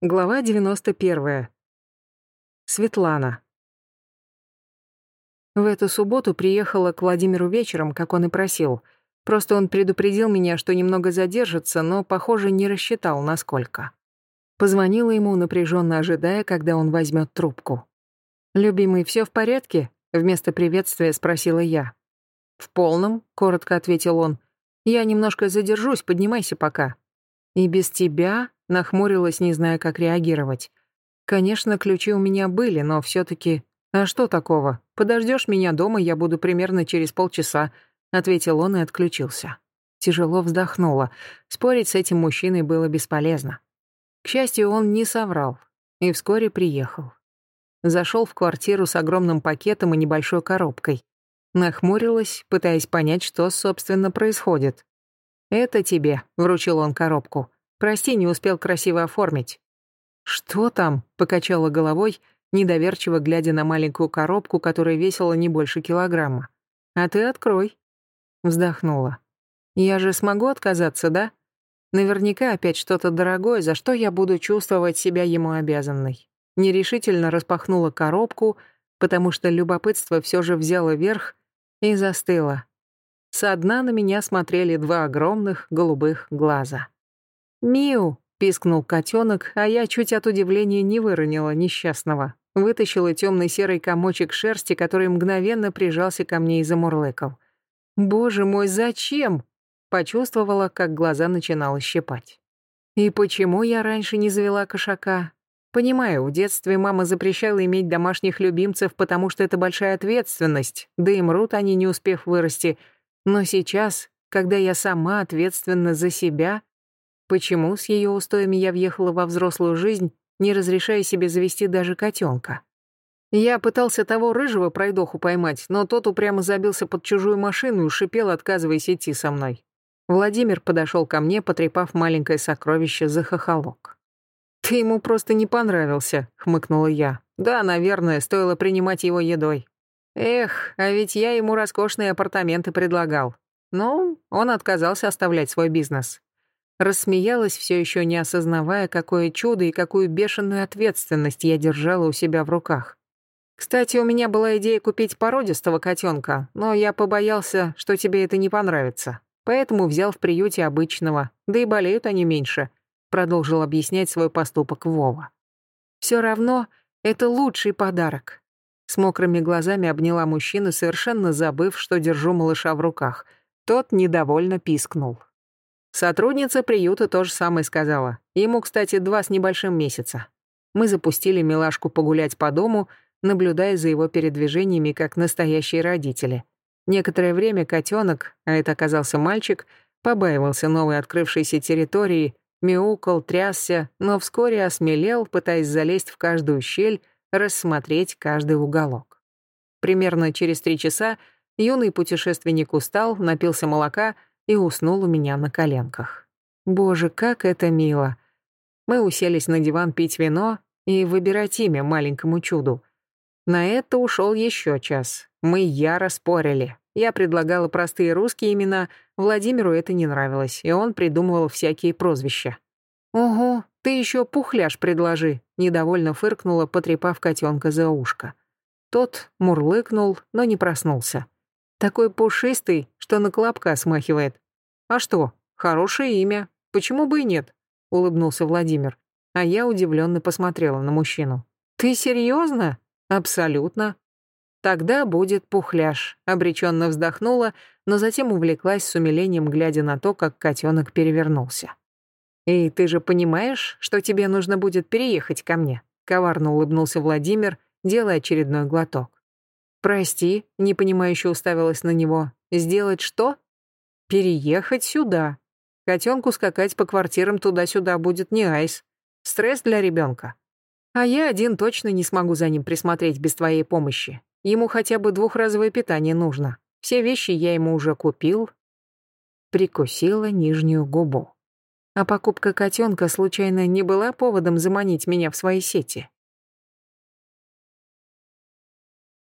Глава 91. Светлана. В эту субботу приехала к Владимиру вечером, как он и просил. Просто он предупредил меня, что немного задержится, но, похоже, не рассчитал, насколько. Позвонила ему, напряженно ожидая, когда он возьмет трубку. «Любимый, все в порядке?» — вместо приветствия спросила я. «В полном», — коротко ответил он. «Я немножко задержусь, поднимайся пока». «И без тебя?» Нахмурилась, не зная, как реагировать. Конечно, ключи у меня были, но все таки А что такого? Подождешь меня дома, я буду примерно через полчаса, ответил он и отключился. Тяжело вздохнула. Спорить с этим мужчиной было бесполезно. К счастью, он не соврал и вскоре приехал. Зашел в квартиру с огромным пакетом и небольшой коробкой. Нахмурилась, пытаясь понять, что, собственно, происходит. «Это тебе», — вручил он коробку. Прости, не успел красиво оформить». «Что там?» — покачала головой, недоверчиво глядя на маленькую коробку, которая весила не больше килограмма. «А ты открой». Вздохнула. «Я же смогу отказаться, да? Наверняка опять что-то дорогое, за что я буду чувствовать себя ему обязанной». Нерешительно распахнула коробку, потому что любопытство все же взяло верх и застыло. Со дна на меня смотрели два огромных голубых глаза. «Миу!» — пискнул котенок, а я чуть от удивления не выронила несчастного. Вытащила темный серый комочек шерсти, который мгновенно прижался ко мне и замурлыкал. «Боже мой, зачем?» Почувствовала, как глаза начинало щипать. «И почему я раньше не завела кошака?» Понимаю, в детстве мама запрещала иметь домашних любимцев, потому что это большая ответственность, да и мрут они, не успев вырасти. Но сейчас, когда я сама ответственна за себя, Почему с ее устоями я въехала во взрослую жизнь, не разрешая себе завести даже котенка? Я пытался того рыжего пройдоху поймать, но тот упрямо забился под чужую машину и шипел, отказываясь идти со мной. Владимир подошел ко мне, потрепав маленькое сокровище за хохолок. «Ты ему просто не понравился», — хмыкнула я. «Да, наверное, стоило принимать его едой». Эх, а ведь я ему роскошные апартаменты предлагал. Но он отказался оставлять свой бизнес. Рассмеялась, все еще не осознавая, какое чудо и какую бешеную ответственность я держала у себя в руках. Кстати, у меня была идея купить породистого котенка, но я побоялся, что тебе это не понравится. Поэтому взял в приюте обычного, да и болеют они меньше, продолжил объяснять свой поступок Вова. Все равно это лучший подарок. С мокрыми глазами обняла мужчину, совершенно забыв, что держу малыша в руках. Тот недовольно пискнул. Сотрудница приюта то же самое сказала. Ему, кстати, два с небольшим месяца. Мы запустили милашку погулять по дому, наблюдая за его передвижениями как настоящие родители. Некоторое время котенок, а это оказался мальчик, побаивался новой открывшейся территории, мяукал, трясся, но вскоре осмелел, пытаясь залезть в каждую щель, рассмотреть каждый уголок. Примерно через три часа юный путешественник устал, напился молока — и уснул у меня на коленках. Боже, как это мило. Мы уселись на диван пить вино и выбирать имя маленькому чуду. На это ушел еще час. Мы яро спорили. Я предлагала простые русские имена, Владимиру это не нравилось, и он придумывал всякие прозвища. «Ого, ты еще пухляш предложи», — недовольно фыркнула, потрепав котенка за ушко. Тот мурлыкнул, но не проснулся. Такой пушистый, что на колобка смахивает. А что, хорошее имя, почему бы и нет? Улыбнулся Владимир. А я удивленно посмотрела на мужчину. Ты серьезно? Абсолютно. Тогда будет пухляш, обреченно вздохнула, но затем увлеклась с умилением, глядя на то, как котенок перевернулся. «И ты же понимаешь, что тебе нужно будет переехать ко мне?» Коварно улыбнулся Владимир, делая очередной глоток. «Прости», — непонимающе уставилась на него. «Сделать что?» «Переехать сюда. Котенку скакать по квартирам туда-сюда будет не айс. Стресс для ребенка. А я один точно не смогу за ним присмотреть без твоей помощи. Ему хотя бы двухразовое питание нужно. Все вещи я ему уже купил». Прикусила нижнюю губу. А покупка котенка случайно не была поводом заманить меня в свои сети?